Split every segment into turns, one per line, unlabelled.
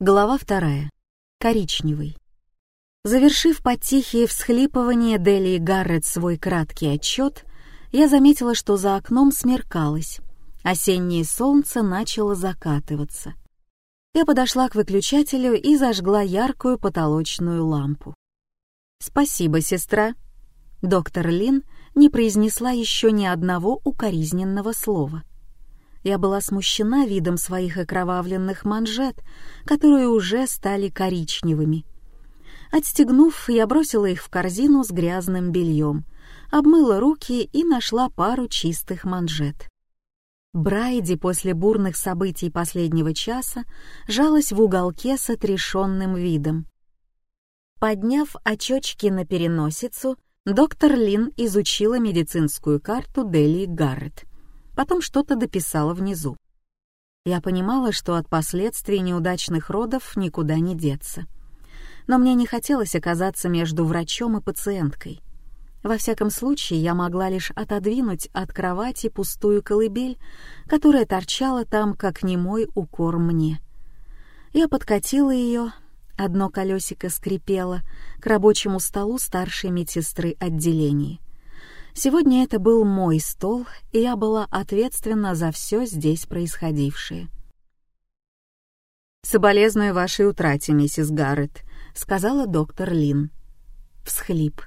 Глава вторая. Коричневый. Завершив под тихие всхлипывания Дели и Гаррет свой краткий отчет, я заметила, что за окном смеркалось. Осеннее солнце начало закатываться. Я подошла к выключателю и зажгла яркую потолочную лампу. «Спасибо, сестра». Доктор Лин не произнесла еще ни одного укоризненного слова. Я была смущена видом своих окровавленных манжет, которые уже стали коричневыми. Отстегнув, я бросила их в корзину с грязным бельем, обмыла руки и нашла пару чистых манжет. Брайди после бурных событий последнего часа жалась в уголке с отрешенным видом. Подняв очечки на переносицу, доктор Лин изучила медицинскую карту Дели Гаррет. Потом что-то дописала внизу. Я понимала, что от последствий неудачных родов никуда не деться. Но мне не хотелось оказаться между врачом и пациенткой. Во всяком случае, я могла лишь отодвинуть от кровати пустую колыбель, которая торчала там, как немой укор мне. Я подкатила ее, одно колесико скрипело, к рабочему столу старшей медсестры отделения. Сегодня это был мой стол, и я была ответственна за все здесь происходившее. «Соболезную вашей утрате, миссис Гаррет», — сказала доктор Лин. Всхлип.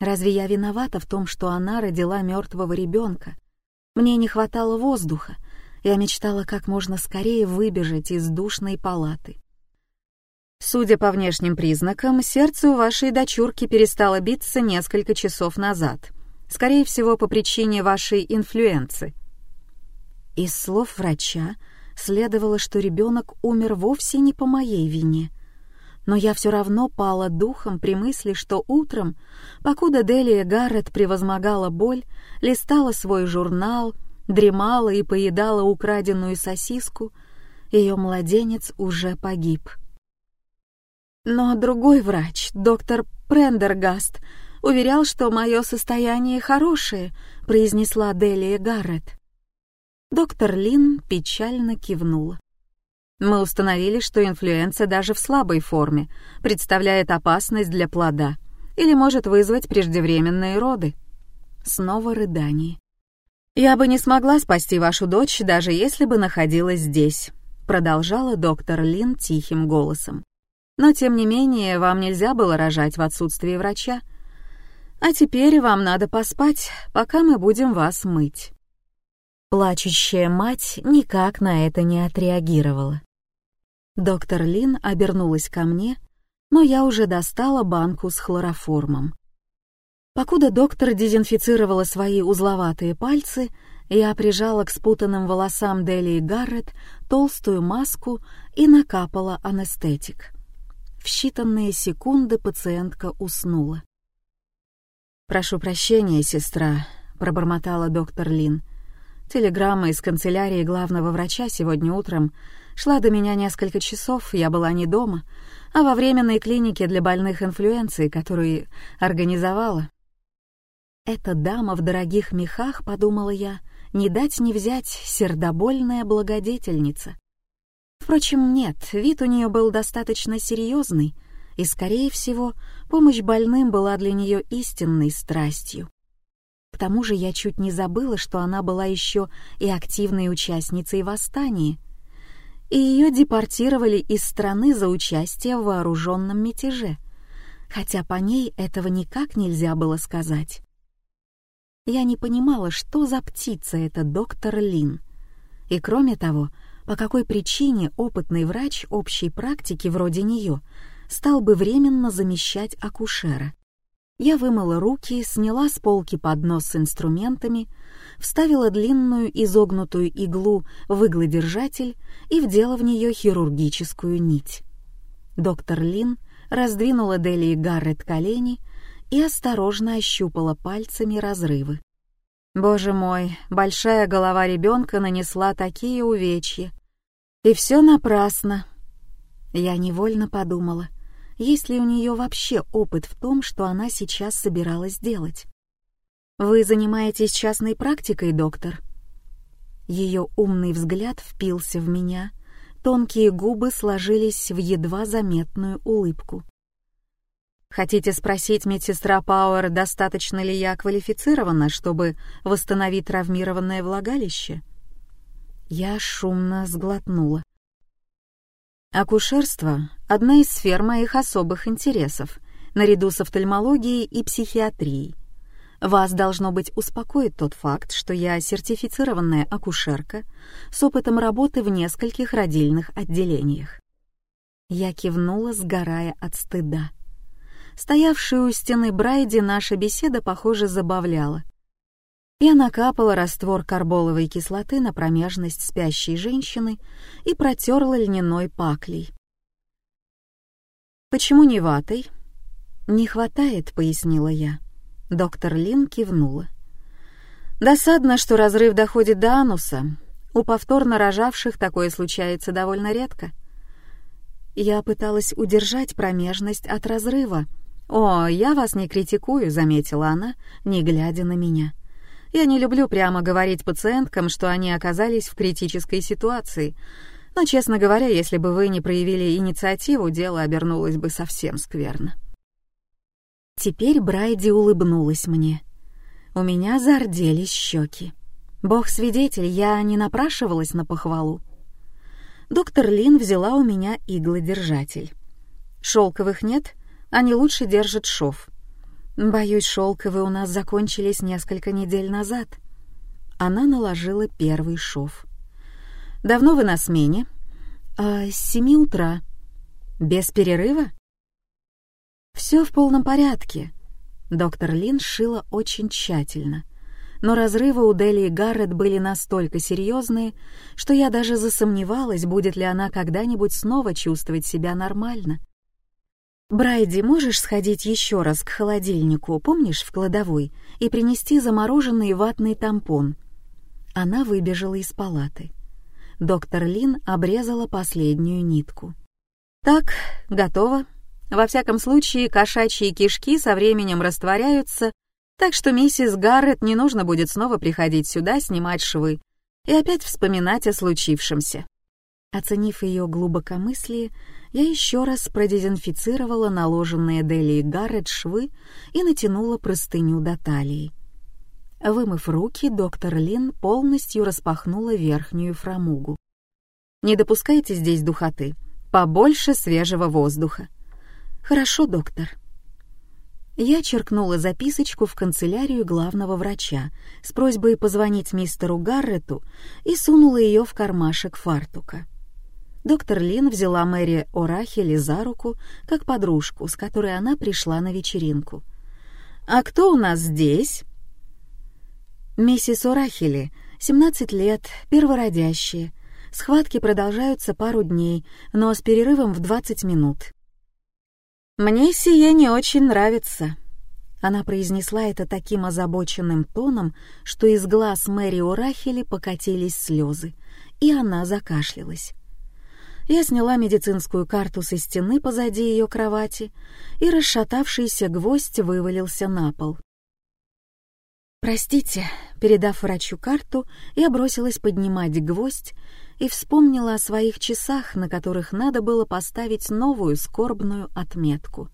Разве я виновата в том, что она родила мертвого ребенка? Мне не хватало воздуха. Я мечтала как можно скорее выбежать из душной палаты. Судя по внешним признакам, сердце у вашей дочурки перестало биться несколько часов назад. Скорее всего, по причине вашей инфлюенции. Из слов врача следовало, что ребенок умер вовсе не по моей вине — но я все равно пала духом при мысли, что утром, покуда Делия Гаррет превозмогала боль, листала свой журнал, дремала и поедала украденную сосиску, ее младенец уже погиб. Но другой врач, доктор Прендергаст, уверял, что мое состояние хорошее, произнесла Делия Гаррет. Доктор Лин печально кивнула. Мы установили, что инфлюенция даже в слабой форме представляет опасность для плода или может вызвать преждевременные роды. Снова рыдание. «Я бы не смогла спасти вашу дочь, даже если бы находилась здесь», продолжала доктор Лин тихим голосом. «Но, тем не менее, вам нельзя было рожать в отсутствии врача. А теперь вам надо поспать, пока мы будем вас мыть». Плачущая мать никак на это не отреагировала. Доктор Лин обернулась ко мне, но я уже достала банку с хлороформом. Покуда доктор дезинфицировала свои узловатые пальцы, я прижала к спутанным волосам Дели и Гаррет толстую маску и накапала анестетик. В считанные секунды пациентка уснула. «Прошу прощения, сестра», — пробормотала доктор Лин. «Телеграмма из канцелярии главного врача сегодня утром Шла до меня несколько часов, я была не дома, а во временной клинике для больных инфлюенцией, которую организовала. «Эта дама в дорогих мехах», — подумала я, — «не дать не взять сердобольная благодетельница». Впрочем, нет, вид у нее был достаточно серьезный, и, скорее всего, помощь больным была для нее истинной страстью. К тому же я чуть не забыла, что она была еще и активной участницей восстания — и ее депортировали из страны за участие в вооруженном мятеже, хотя по ней этого никак нельзя было сказать. Я не понимала, что за птица эта доктор Лин. И кроме того, по какой причине опытный врач общей практики вроде нее стал бы временно замещать акушера. Я вымыла руки, сняла с полки поднос с инструментами, вставила длинную изогнутую иглу в иглодержатель и вдела в нее хирургическую нить. Доктор Лин раздвинула Дели и Гаррет колени и осторожно ощупала пальцами разрывы. Боже мой, большая голова ребенка нанесла такие увечья. И все напрасно. Я невольно подумала, есть ли у нее вообще опыт в том, что она сейчас собиралась делать. Вы занимаетесь частной практикой, доктор? Ее умный взгляд впился в меня, тонкие губы сложились в едва заметную улыбку. Хотите спросить, медсестра Пауэр, достаточно ли я квалифицирована, чтобы восстановить травмированное влагалище? Я шумно сглотнула. Акушерство — одна из сфер моих особых интересов, наряду с офтальмологией и психиатрией. Вас, должно быть, успокоит тот факт, что я сертифицированная акушерка с опытом работы в нескольких родильных отделениях. Я кивнула, сгорая от стыда. Стоявшую у стены Брайди наша беседа, похоже, забавляла. Я накапала раствор карболовой кислоты на промежность спящей женщины и протерла льняной паклей. «Почему не ватой?» «Не хватает», — пояснила я. Доктор Лин кивнула. «Досадно, что разрыв доходит до ануса. У повторно рожавших такое случается довольно редко». Я пыталась удержать промежность от разрыва. «О, я вас не критикую», — заметила она, не глядя на меня. Я не люблю прямо говорить пациенткам, что они оказались в критической ситуации. Но, честно говоря, если бы вы не проявили инициативу, дело обернулось бы совсем скверно. Теперь Брайди улыбнулась мне. У меня зарделись щеки. Бог свидетель, я не напрашивалась на похвалу. Доктор Лин взяла у меня иглодержатель. Шелковых нет, они лучше держат шов. Боюсь, шелковые у нас закончились несколько недель назад. Она наложила первый шов. Давно вы на смене? А, с семи утра. Без перерыва? Все в полном порядке. Доктор Лин шила очень тщательно. Но разрывы у Дели и Гаррет были настолько серьезные, что я даже засомневалась, будет ли она когда-нибудь снова чувствовать себя нормально. «Брайди, можешь сходить еще раз к холодильнику, помнишь, в кладовой, и принести замороженный ватный тампон?» Она выбежала из палаты. Доктор Лин обрезала последнюю нитку. «Так, готово. Во всяком случае, кошачьи кишки со временем растворяются, так что миссис Гаррет не нужно будет снова приходить сюда, снимать швы и опять вспоминать о случившемся». Оценив ее глубокомыслие, я еще раз продезинфицировала наложенные Дели и Гаррет швы и натянула простыню до талии. Вымыв руки, доктор Лин полностью распахнула верхнюю фрамугу. «Не допускайте здесь духоты. Побольше свежего воздуха». «Хорошо, доктор». Я черкнула записочку в канцелярию главного врача с просьбой позвонить мистеру Гаррету и сунула ее в кармашек фартука доктор Лин взяла Мэри Орахели за руку, как подружку, с которой она пришла на вечеринку. «А кто у нас здесь?» «Миссис Орахели, 17 лет, первородящие. Схватки продолжаются пару дней, но с перерывом в 20 минут». «Мне сие не очень нравится», она произнесла это таким озабоченным тоном, что из глаз Мэри Орахели покатились слезы, и она закашлялась. Я сняла медицинскую карту со стены позади ее кровати, и расшатавшийся гвоздь вывалился на пол. «Простите», — передав врачу карту, я бросилась поднимать гвоздь и вспомнила о своих часах, на которых надо было поставить новую скорбную отметку.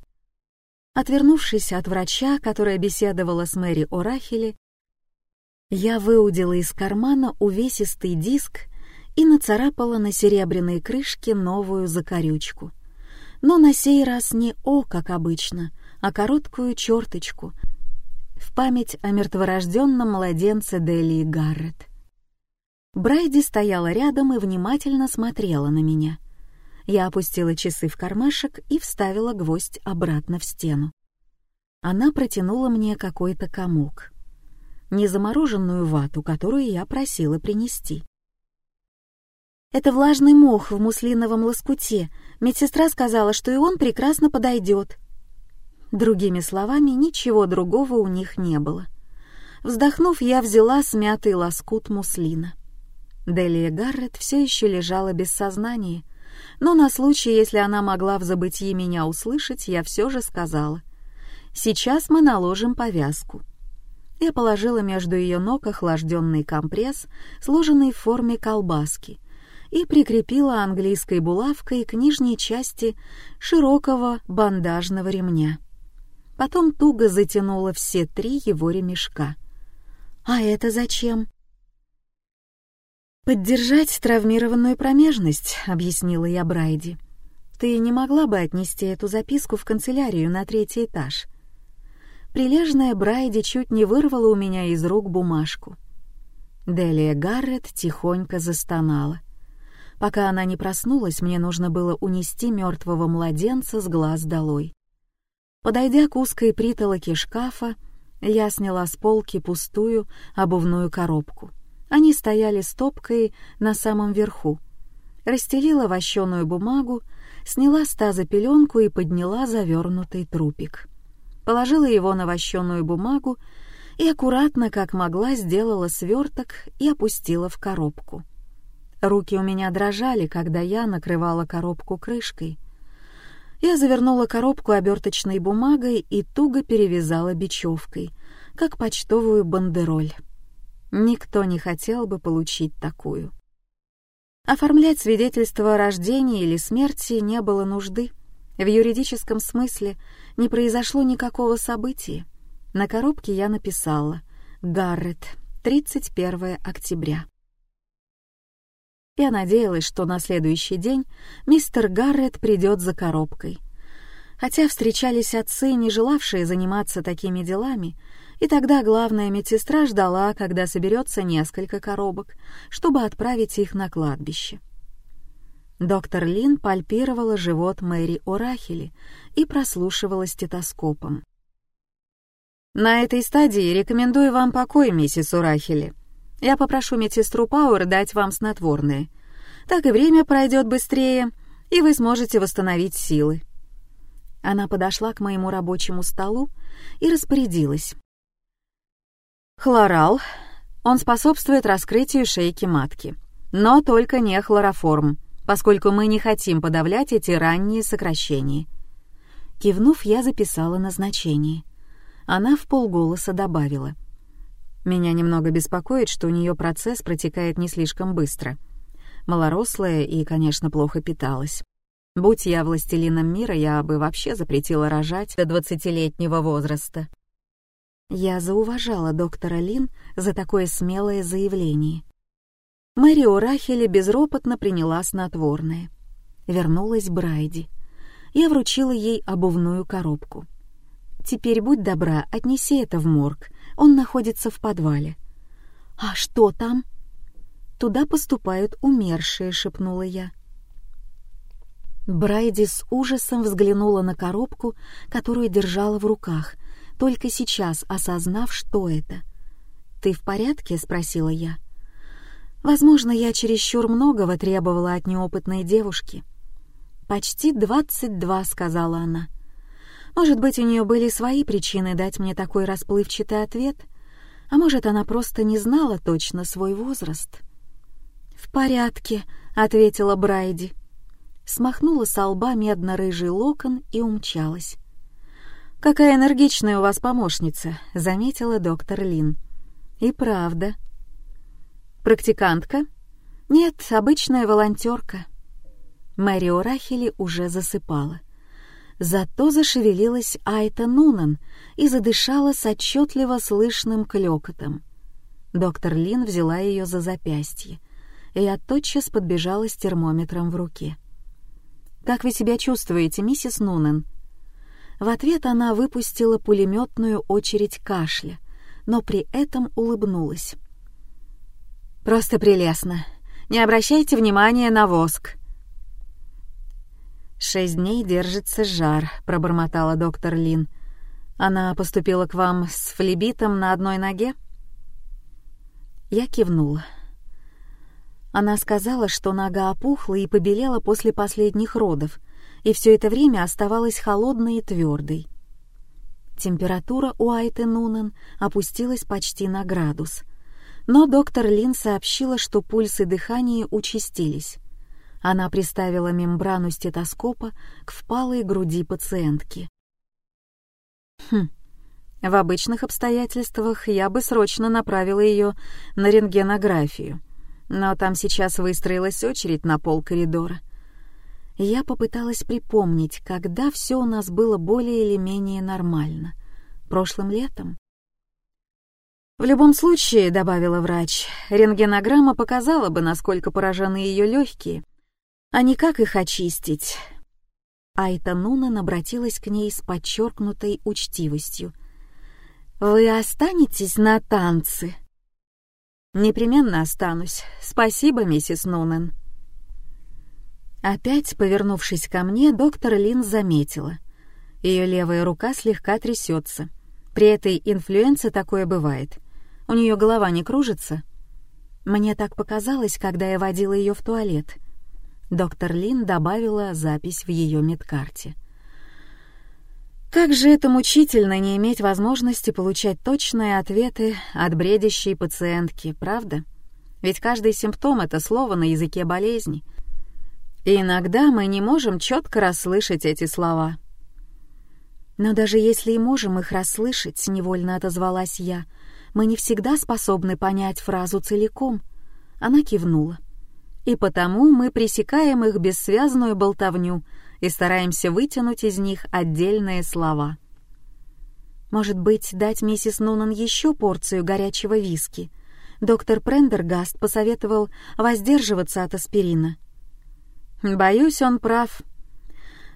Отвернувшись от врача, которая беседовала с Мэри Орахели, я выудила из кармана увесистый диск и нацарапала на серебряной крышке новую закорючку. Но на сей раз не «О», как обычно, а короткую черточку в память о мертворожденном младенце Делии Гаррет. Брайди стояла рядом и внимательно смотрела на меня. Я опустила часы в кармашек и вставила гвоздь обратно в стену. Она протянула мне какой-то комок. Незамороженную вату, которую я просила принести. Это влажный мох в муслиновом лоскуте. Медсестра сказала, что и он прекрасно подойдет. Другими словами, ничего другого у них не было. Вздохнув, я взяла смятый лоскут муслина. Делия Гаррет все еще лежала без сознания, но на случай, если она могла в забытии меня услышать, я все же сказала. «Сейчас мы наложим повязку». Я положила между ее ног охлажденный компресс, сложенный в форме колбаски, и прикрепила английской булавкой к нижней части широкого бандажного ремня. Потом туго затянула все три его ремешка. «А это зачем?» «Поддержать травмированную промежность», — объяснила я Брайди. «Ты не могла бы отнести эту записку в канцелярию на третий этаж?» Прилежная Брайди чуть не вырвала у меня из рук бумажку. Делия Гаррет тихонько застонала. Пока она не проснулась, мне нужно было унести мертвого младенца с глаз долой. Подойдя к узкой притолоке шкафа, я сняла с полки пустую обувную коробку. Они стояли стопкой на самом верху. Расстелила вощеную бумагу, сняла с таза пеленку и подняла завернутый трупик. Положила его на вощеную бумагу и аккуратно, как могла, сделала сверток и опустила в коробку. Руки у меня дрожали, когда я накрывала коробку крышкой. Я завернула коробку оберточной бумагой и туго перевязала бечевкой, как почтовую бандероль. Никто не хотел бы получить такую. Оформлять свидетельство о рождении или смерти не было нужды. В юридическом смысле не произошло никакого события. На коробке я написала «Гаррет, 31 октября». Я надеялась, что на следующий день мистер Гаррет придет за коробкой. Хотя встречались отцы, не желавшие заниматься такими делами, и тогда главная медсестра ждала, когда соберется несколько коробок, чтобы отправить их на кладбище. Доктор Лин пальпировала живот Мэри Орахели и прослушивала стетоскопом. «На этой стадии рекомендую вам покой, миссис Урахели», я попрошу медсестру Пауэр дать вам снотворное. Так и время пройдет быстрее, и вы сможете восстановить силы». Она подошла к моему рабочему столу и распорядилась. «Хлорал. Он способствует раскрытию шейки матки. Но только не хлороформ, поскольку мы не хотим подавлять эти ранние сокращения». Кивнув, я записала назначение. Она в полголоса добавила — меня немного беспокоит, что у нее процесс протекает не слишком быстро. Малорослая и, конечно, плохо питалась. Будь я властелином мира, я бы вообще запретила рожать до двадцатилетнего возраста. Я зауважала доктора Лин за такое смелое заявление. Мэри Орахели безропотно приняла снотворное. Вернулась Брайди. Я вручила ей обувную коробку. «Теперь будь добра, отнеси это в морг он находится в подвале. «А что там?» «Туда поступают умершие», — шепнула я. Брайди с ужасом взглянула на коробку, которую держала в руках, только сейчас осознав, что это. «Ты в порядке?» — спросила я. Возможно, я чересчур многого требовала от неопытной девушки. «Почти двадцать два», — сказала она. Может быть, у нее были свои причины дать мне такой расплывчатый ответ, а может, она просто не знала точно свой возраст. «В порядке», — ответила Брайди. Смахнула с лба медно-рыжий локон и умчалась. «Какая энергичная у вас помощница», — заметила доктор Лин. «И правда». «Практикантка?» «Нет, обычная волонтерка». Мэри Орахели уже засыпала. Зато зашевелилась Айта Нунан и задышала с отчетливо слышным клёкотом. Доктор Лин взяла ее за запястье, и я тотчас подбежала с термометром в руке. «Как вы себя чувствуете, миссис Нунан?» В ответ она выпустила пулеметную очередь кашля, но при этом улыбнулась. «Просто прелестно. Не обращайте внимания на воск. «Шесть дней держится жар», — пробормотала доктор Лин. «Она поступила к вам с флебитом на одной ноге?» Я кивнула. Она сказала, что нога опухла и побелела после последних родов, и все это время оставалась холодной и твердой. Температура у Айты Нунен опустилась почти на градус, но доктор Лин сообщила, что пульс и дыхание участились. Она приставила мембрану стетоскопа к впалой груди пациентки. «Хм, В обычных обстоятельствах я бы срочно направила ее на рентгенографию, но там сейчас выстроилась очередь на пол коридора. Я попыталась припомнить, когда все у нас было более или менее нормально. Прошлым летом? В любом случае, добавила врач, рентгенограмма показала бы, насколько поражены ее легкие, а не как их очистить. Айта Нунан обратилась к ней с подчеркнутой учтивостью. «Вы останетесь на танцы?» «Непременно останусь. Спасибо, миссис Нунен». Опять, повернувшись ко мне, доктор Лин заметила. Ее левая рука слегка трясется. При этой инфлюенции такое бывает. У нее голова не кружится. Мне так показалось, когда я водила ее в туалет. Доктор Лин добавила запись в ее медкарте. Как же это мучительно не иметь возможности получать точные ответы от бредящей пациентки, правда? Ведь каждый симптом — это слово на языке болезни. И иногда мы не можем четко расслышать эти слова. Но даже если и можем их расслышать, невольно отозвалась я, мы не всегда способны понять фразу целиком. Она кивнула. И потому мы пресекаем их бессвязную болтовню — и стараемся вытянуть из них отдельные слова. Может быть, дать миссис Нунан еще порцию горячего виски? Доктор Прендергаст посоветовал воздерживаться от аспирина. Боюсь, он прав.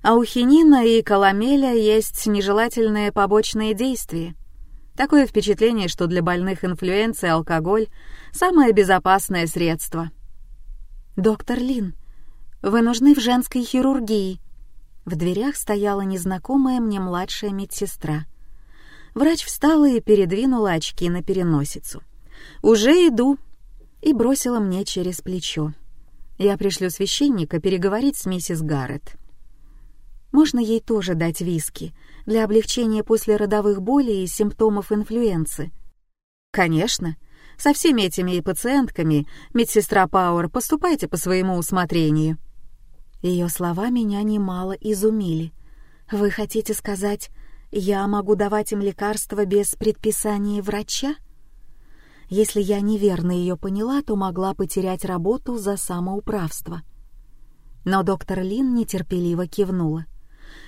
А у хинина и каламеля есть нежелательные побочные действия. Такое впечатление, что для больных инфлюенцией алкоголь — самое безопасное средство. «Доктор Лин, вы нужны в женской хирургии», в дверях стояла незнакомая мне младшая медсестра. Врач встала и передвинула очки на переносицу. «Уже иду!» и бросила мне через плечо. Я пришлю священника переговорить с миссис Гаррет. Можно ей тоже дать виски для облегчения послеродовых болей и симптомов инфлюенции? Конечно. Со всеми этими пациентками, медсестра Пауэр, поступайте по своему усмотрению. Ее слова меня немало изумили. «Вы хотите сказать, я могу давать им лекарства без предписания врача?» Если я неверно ее поняла, то могла потерять работу за самоуправство. Но доктор Лин нетерпеливо кивнула.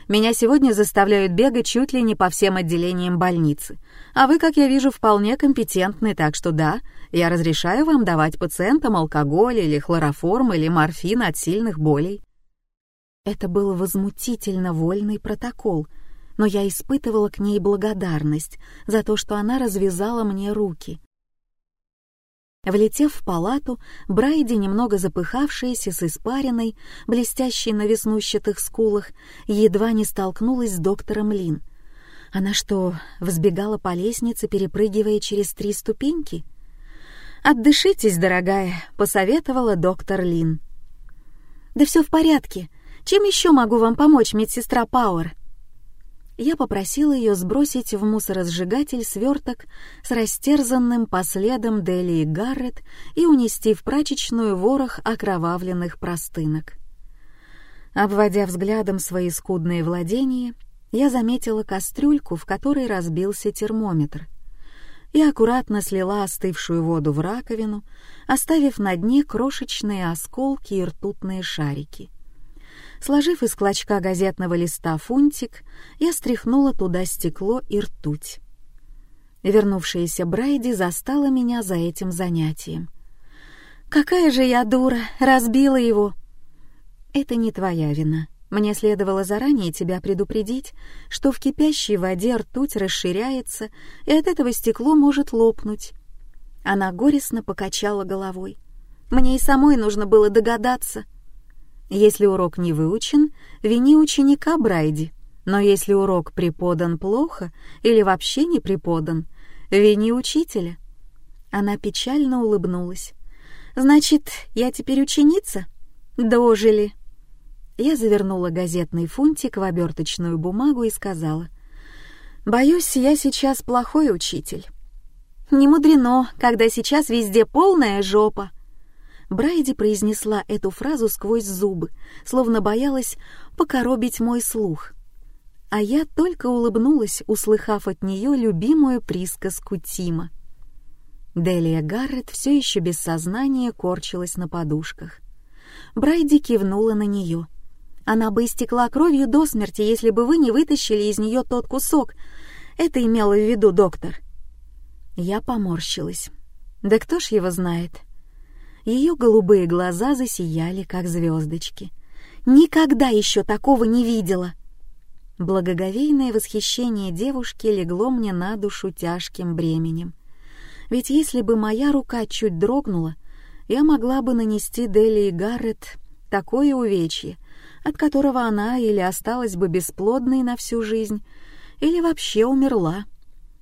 «Меня сегодня заставляют бегать чуть ли не по всем отделениям больницы. А вы, как я вижу, вполне компетентны, так что да, я разрешаю вам давать пациентам алкоголь или хлороформ или морфин от сильных болей. Это был возмутительно вольный протокол, но я испытывала к ней благодарность за то, что она развязала мне руки. Влетев в палату, Брайди, немного запыхавшаяся с испариной, блестящей на веснущатых скулах, едва не столкнулась с доктором Лин. Она что, взбегала по лестнице, перепрыгивая через три ступеньки? «Отдышитесь, дорогая», — посоветовала доктор Лин. «Да все в порядке», чем еще могу вам помочь, медсестра Пауэр?» Я попросила ее сбросить в мусоросжигатель сверток с растерзанным последом Дели и Гаррет и унести в прачечную ворох окровавленных простынок. Обводя взглядом свои скудные владения, я заметила кастрюльку, в которой разбился термометр. Я аккуратно слила остывшую воду в раковину, оставив на дне крошечные осколки и ртутные шарики. Сложив из клочка газетного листа фунтик, я стряхнула туда стекло и ртуть. Вернувшаяся Брайди застала меня за этим занятием. «Какая же я дура! Разбила его!» «Это не твоя вина. Мне следовало заранее тебя предупредить, что в кипящей воде ртуть расширяется, и от этого стекло может лопнуть». Она горестно покачала головой. «Мне и самой нужно было догадаться». Если урок не выучен, вини ученика Брайди. Но если урок преподан плохо или вообще не преподан, вини учителя. Она печально улыбнулась. «Значит, я теперь ученица?» «Дожили». Я завернула газетный фунтик в оберточную бумагу и сказала. «Боюсь, я сейчас плохой учитель». «Не мудрено, когда сейчас везде полная жопа». Брайди произнесла эту фразу сквозь зубы, словно боялась покоробить мой слух. а я только улыбнулась, услыхав от нее любимую присказку Тима. Делия Гаррет все еще без сознания корчилась на подушках. Брайди кивнула на нее. Она бы истекла кровью до смерти, если бы вы не вытащили из нее тот кусок. Это имела в виду доктор. Я поморщилась. Да кто ж его знает? Ее голубые глаза засияли, как звездочки. Никогда еще такого не видела. Благоговейное восхищение девушки легло мне на душу тяжким бременем. Ведь если бы моя рука чуть дрогнула, я могла бы нанести Дели и Гаррет такое увечье, от которого она или осталась бы бесплодной на всю жизнь, или вообще умерла.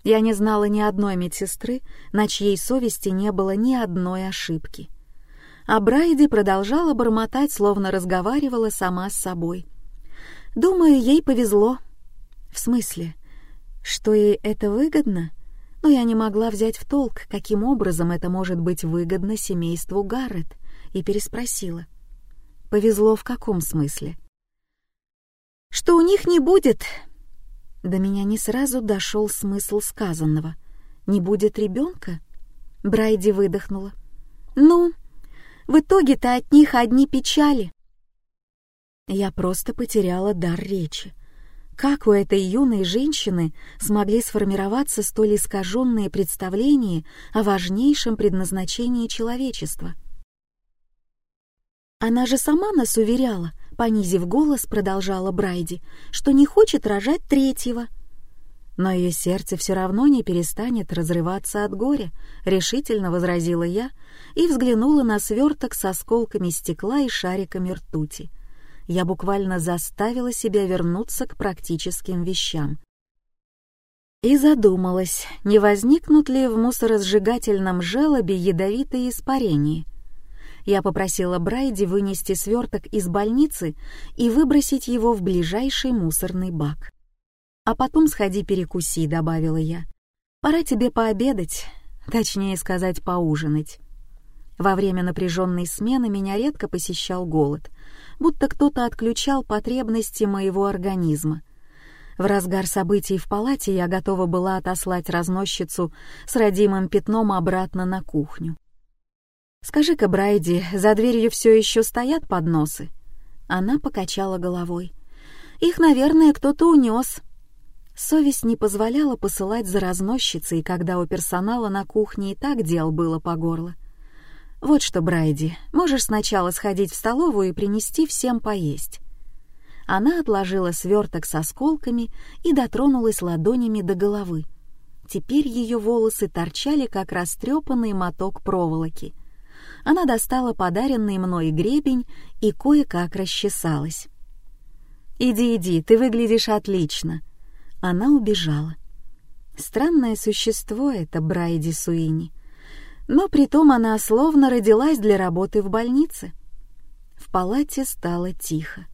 Я не знала ни одной медсестры, на чьей совести не было ни одной ошибки. А Брайди продолжала бормотать, словно разговаривала сама с собой. «Думаю, ей повезло». «В смысле? Что ей это выгодно?» Но я не могла взять в толк, каким образом это может быть выгодно семейству Гаррет, и переспросила. «Повезло в каком смысле?» «Что у них не будет до меня не сразу дошел смысл сказанного. «Не будет ребенка?» Брайди выдохнула. «Ну, в итоге-то от них одни печали». Я просто потеряла дар речи. Как у этой юной женщины смогли сформироваться столь искаженные представления о важнейшем предназначении человечества? Она же сама нас уверяла, понизив голос, продолжала Брайди, что не хочет рожать третьего. Но ее сердце все равно не перестанет разрываться от горя, решительно возразила я и взглянула на сверток с осколками стекла и шариками ртути. Я буквально заставила себя вернуться к практическим вещам. И задумалась, не возникнут ли в мусоросжигательном желобе ядовитые испарения — я попросила Брайди вынести сверток из больницы и выбросить его в ближайший мусорный бак. «А потом сходи перекуси», — добавила я. «Пора тебе пообедать, точнее сказать, поужинать». Во время напряженной смены меня редко посещал голод, будто кто-то отключал потребности моего организма. В разгар событий в палате я готова была отослать разносчицу с родимым пятном обратно на кухню. «Скажи-ка, Брайди, за дверью все еще стоят подносы?» Она покачала головой. «Их, наверное, кто-то унес». Совесть не позволяла посылать за разносчицей, когда у персонала на кухне и так дел было по горло. «Вот что, Брайди, можешь сначала сходить в столовую и принести всем поесть». Она отложила сверток с осколками и дотронулась ладонями до головы. Теперь ее волосы торчали, как растрепанный моток проволоки — она достала подаренный мной гребень и кое-как расчесалась. «Иди, иди, ты выглядишь отлично». Она убежала. Странное существо это Брайди Суини. Но притом она словно родилась для работы в больнице. В палате стало тихо.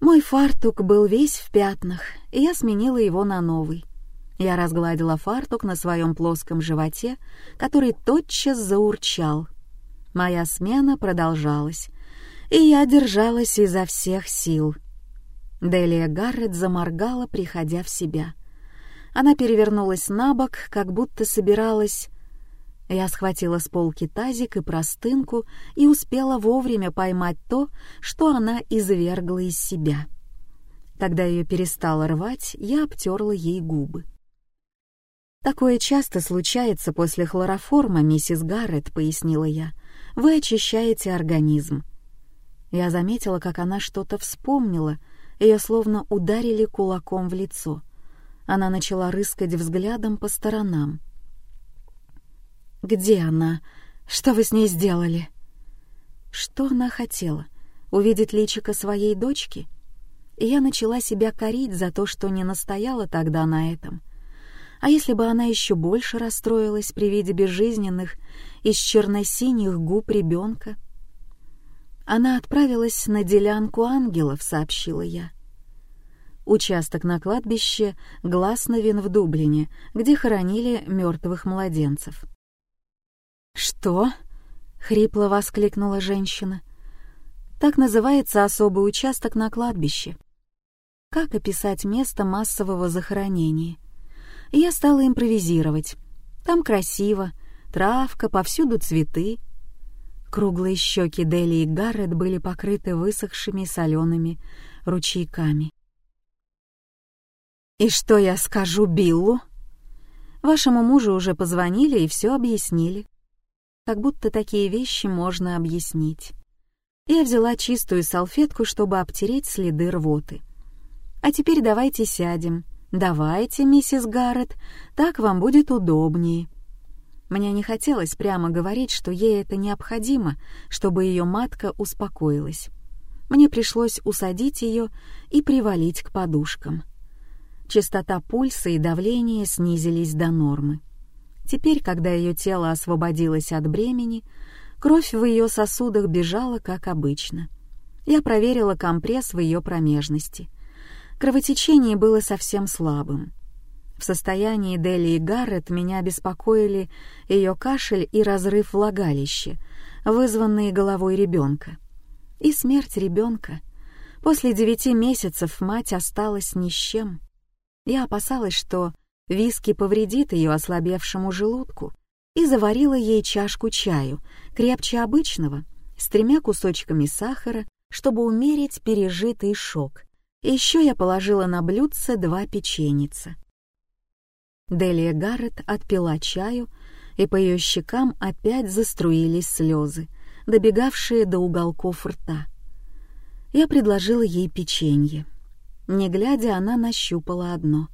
Мой фартук был весь в пятнах, и я сменила его на новый. Я разгладила фартук на своем плоском животе, который тотчас заурчал — Моя смена продолжалась, и я держалась изо всех сил. Делия Гаррет заморгала, приходя в себя. Она перевернулась на бок, как будто собиралась... Я схватила с полки тазик и простынку и успела вовремя поймать то, что она извергла из себя. Когда ее перестало рвать, я обтерла ей губы. «Такое часто случается после хлороформа, миссис Гаррет», — пояснила я. Вы очищаете организм. Я заметила, как она что-то вспомнила, ее словно ударили кулаком в лицо. Она начала рыскать взглядом по сторонам. «Где она? Что вы с ней сделали?» Что она хотела? Увидеть личико своей дочки? И я начала себя корить за то, что не настояла тогда на этом. А если бы она еще больше расстроилась при виде безжизненных из черно-синих губ ребенка. Она отправилась на делянку ангелов, сообщила я. Участок на кладбище Гласновин в Дублине, где хоронили мертвых младенцев. «Что?» — хрипло воскликнула женщина. «Так называется особый участок на кладбище. как описать место массового захоронения. Я стала импровизировать. Там красиво, травка, повсюду цветы. Круглые щеки Дели и Гаррет были покрыты высохшими солеными ручейками. «И что я скажу Биллу?» «Вашему мужу уже позвонили и все объяснили. Как будто такие вещи можно объяснить». Я взяла чистую салфетку, чтобы обтереть следы рвоты. «А теперь давайте сядем. Давайте, миссис Гаррет, так вам будет удобнее». Мне не хотелось прямо говорить, что ей это необходимо, чтобы ее матка успокоилась. Мне пришлось усадить ее и привалить к подушкам. Частота пульса и давление снизились до нормы. Теперь, когда ее тело освободилось от бремени, кровь в ее сосудах бежала, как обычно. Я проверила компресс в ее промежности. Кровотечение было совсем слабым. В состоянии Дели и Гаррет меня беспокоили ее кашель и разрыв влагалища, вызванные головой ребенка. И смерть ребенка. После девяти месяцев мать осталась ни с чем. Я опасалась, что виски повредит ее ослабевшему желудку, и заварила ей чашку чаю, крепче обычного, с тремя кусочками сахара, чтобы умерить пережитый шок. Еще я положила на блюдце два печеница. Делия Гаррет отпила чаю, и по ее щекам опять заструились слезы, добегавшие до уголков рта. Я предложила ей печенье. Не глядя, она нащупала одно.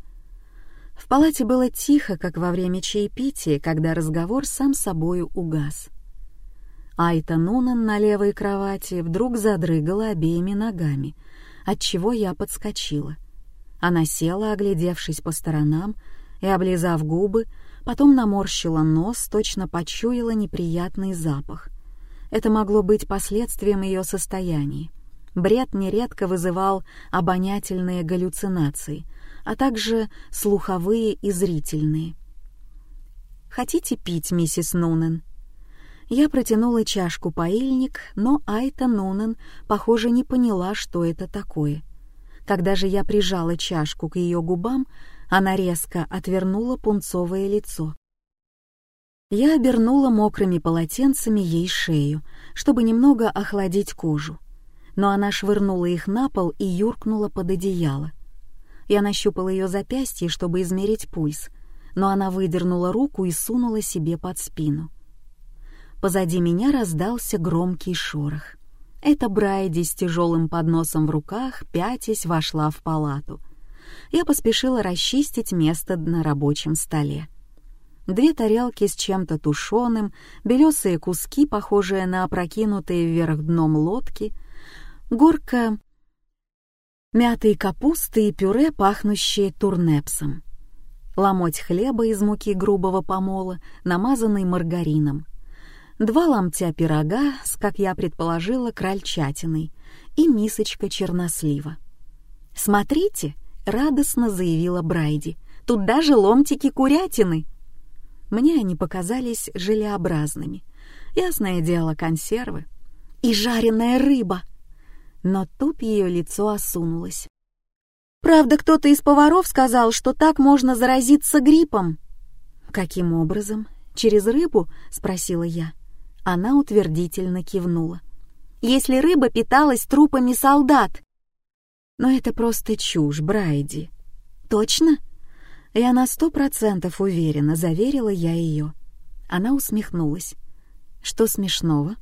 В палате было тихо, как во время чаепития, когда разговор сам собою угас. Айта Нунан на левой кровати вдруг задрыгала обеими ногами, отчего я подскочила. Она села, оглядевшись по сторонам, и, облизав губы, потом наморщила нос, точно почуяла неприятный запах. Это могло быть последствием ее состояния. Бред нередко вызывал обонятельные галлюцинации, а также слуховые и зрительные. «Хотите пить, миссис Нунен?» Я протянула чашку поильник, но Айта Нунен, похоже, не поняла, что это такое. Когда же я прижала чашку к ее губам, она резко отвернула пунцовое лицо. Я обернула мокрыми полотенцами ей шею, чтобы немного охладить кожу. Но она швырнула их на пол и юркнула под одеяло. Я нащупала ее запястье, чтобы измерить пульс, но она выдернула руку и сунула себе под спину. Позади меня раздался громкий шорох. Это Брайди с тяжелым подносом в руках, пятясь, вошла в палату — я поспешила расчистить место на рабочем столе. Две тарелки с чем-то тушеным, белесые куски, похожие на опрокинутые вверх дном лодки, горка мятой капусты и пюре, пахнущее турнепсом, ломоть хлеба из муки грубого помола, намазанный маргарином, два ломтя пирога с, как я предположила, крольчатиной и мисочка чернослива. «Смотрите!» Радостно заявила Брайди. «Тут даже ломтики курятины!» Мне они показались желеобразными. Ясное дело, консервы. И жареная рыба. Но тут ее лицо осунулось. «Правда, кто-то из поваров сказал, что так можно заразиться гриппом». «Каким образом? Через рыбу?» — спросила я. Она утвердительно кивнула. «Если рыба питалась трупами солдат, но это просто чушь, Брайди. Точно? Я на сто процентов уверена, заверила я ее. Она усмехнулась. Что смешного?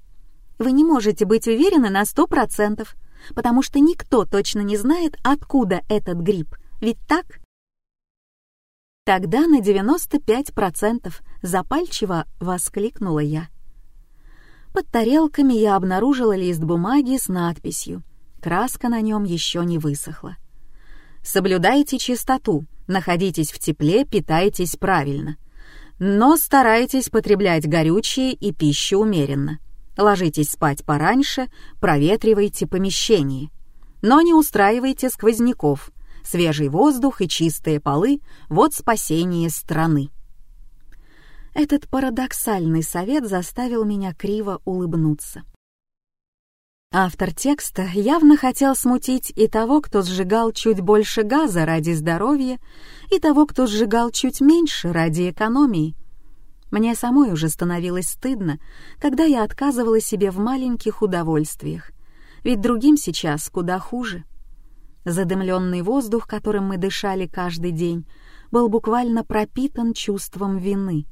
Вы не можете быть уверены на сто процентов, потому что никто точно не знает, откуда этот гриб. Ведь так? Тогда на 95% запальчиво воскликнула я. Под тарелками я обнаружила лист бумаги с надписью краска на нем еще не высохла. Соблюдайте чистоту, находитесь в тепле, питайтесь правильно. Но старайтесь потреблять горючее и пищу умеренно. Ложитесь спать пораньше, проветривайте помещение. Но не устраивайте сквозняков. Свежий воздух и чистые полы — вот спасение страны. Этот парадоксальный совет заставил меня криво улыбнуться. Автор текста явно хотел смутить и того, кто сжигал чуть больше газа ради здоровья, и того, кто сжигал чуть меньше ради экономии. Мне самой уже становилось стыдно, когда я отказывала себе в маленьких удовольствиях, ведь другим сейчас куда хуже. Задымленный воздух, которым мы дышали каждый день, был буквально пропитан чувством вины.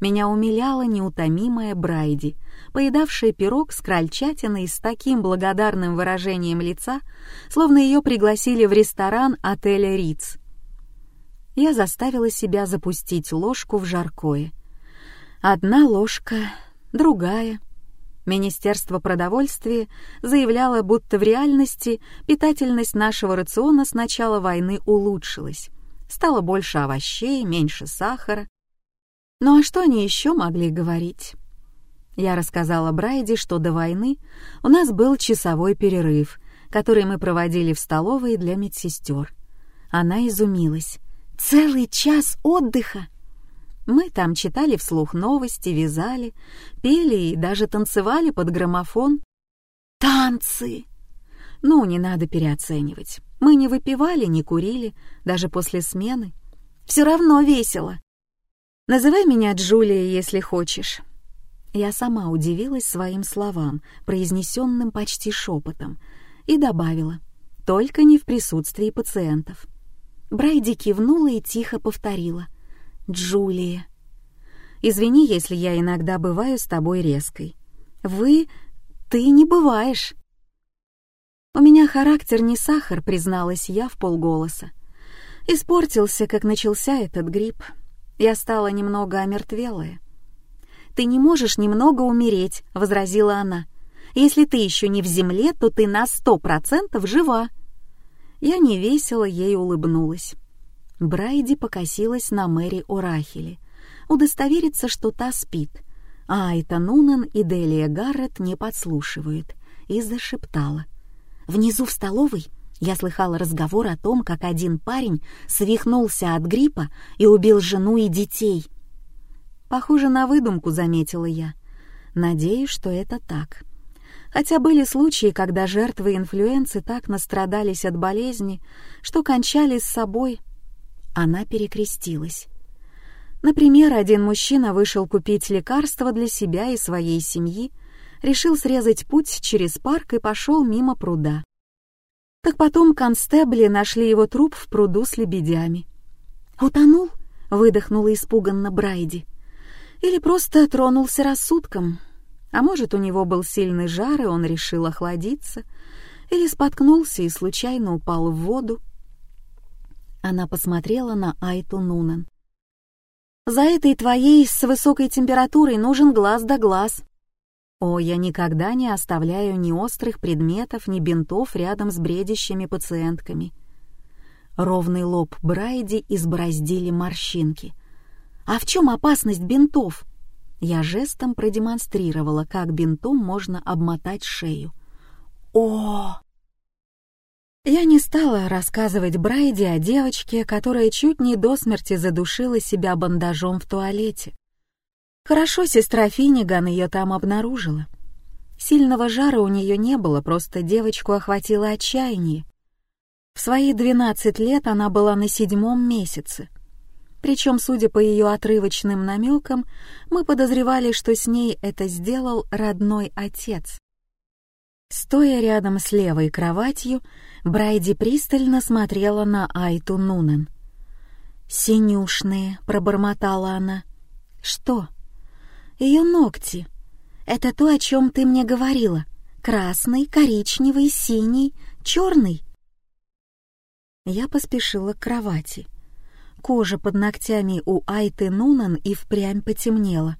Меня умиляла неутомимая Брайди, поедавшая пирог с крольчатиной с таким благодарным выражением лица, словно ее пригласили в ресторан отеля «Риц». Я заставила себя запустить ложку в жаркое. Одна ложка, другая. Министерство продовольствия заявляло, будто в реальности питательность нашего рациона с начала войны улучшилась. Стало больше овощей, меньше сахара. Ну а что они еще могли говорить? Я рассказала Брайди, что до войны у нас был часовой перерыв, который мы проводили в столовой для медсестер. Она изумилась. «Целый час отдыха!» Мы там читали вслух новости, вязали, пели и даже танцевали под граммофон. «Танцы!» Ну, не надо переоценивать. Мы не выпивали, не курили, даже после смены. Все равно весело. Называй меня Джулия, если хочешь. Я сама удивилась своим словам, произнесенным почти шепотом, и добавила, только не в присутствии пациентов. Брайди кивнула и тихо повторила. «Джулия». «Извини, если я иногда бываю с тобой резкой. Вы... ты не бываешь». «У меня характер не сахар», — призналась я в полголоса. «Испортился, как начался этот грипп. Я стала немного омертвелая». «Ты не можешь немного умереть», — возразила она. «Если ты еще не в земле, то ты на сто процентов жива». Я невесело ей улыбнулась. Брайди покосилась на Мэри Орахели, удостовериться, что та спит, а Айта Нунан и Делия Гаррет не подслушивают, и зашептала — Внизу в столовой я слыхала разговор о том, как один парень свихнулся от гриппа и убил жену и детей. Похоже на выдумку, заметила я. Надеюсь, что это так. Хотя были случаи, когда жертвы инфлюенции так настрадались от болезни, что кончали с собой. Она перекрестилась. Например, один мужчина вышел купить лекарства для себя и своей семьи, решил срезать путь через парк и пошел мимо пруда. Так потом констебли нашли его труп в пруду с лебедями. «Утонул?» — выдохнула испуганно Брайди. «Или просто тронулся рассудком. А может, у него был сильный жар, и он решил охладиться, или споткнулся и случайно упал в воду». Она посмотрела на Айту Нунан. «За этой твоей с высокой температурой нужен глаз да глаз. О, я никогда не оставляю ни острых предметов, ни бинтов рядом с бредящими пациентками. Ровный лоб Брайди избороздили морщинки. А в чем опасность бинтов? Я жестом продемонстрировала, как бинтом можно обмотать шею. О! Я не стала рассказывать Брайди о девочке, которая чуть не до смерти задушила себя бандажом в туалете. Хорошо сестра Финниган ее там обнаружила. Сильного жара у нее не было, просто девочку охватило отчаяние. В свои 12 лет она была на седьмом месяце. Причем, судя по ее отрывочным намекам, мы подозревали, что с ней это сделал родной отец. Стоя рядом с левой кроватью, Брайди пристально смотрела на Айту Нунен. «Синюшные», — пробормотала она. «Что?» Ее ногти. Это то, о чем ты мне говорила. Красный, коричневый, синий, черный. Я поспешила к кровати. Кожа под ногтями у Айты Нунан и впрямь потемнела.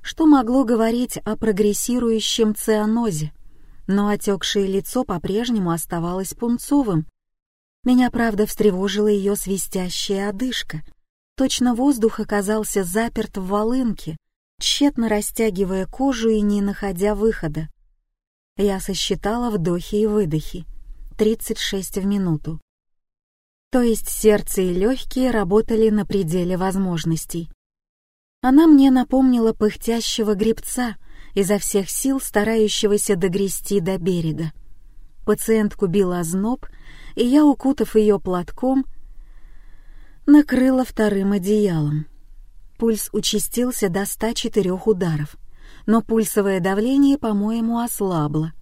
Что могло говорить о прогрессирующем цианозе? Но отекшее лицо по-прежнему оставалось пунцовым. Меня, правда, встревожила ее свистящая одышка. Точно воздух оказался заперт в волынке, тщетно растягивая кожу и не находя выхода. Я сосчитала вдохи и выдохи. 36 в минуту. То есть сердце и легкие работали на пределе возможностей. Она мне напомнила пыхтящего гребца, изо всех сил старающегося догрести до берега. Пациентку бил озноб, и я, укутав ее платком, накрыла вторым одеялом. Пульс участился до 104 ударов, но пульсовое давление, по-моему, ослабло.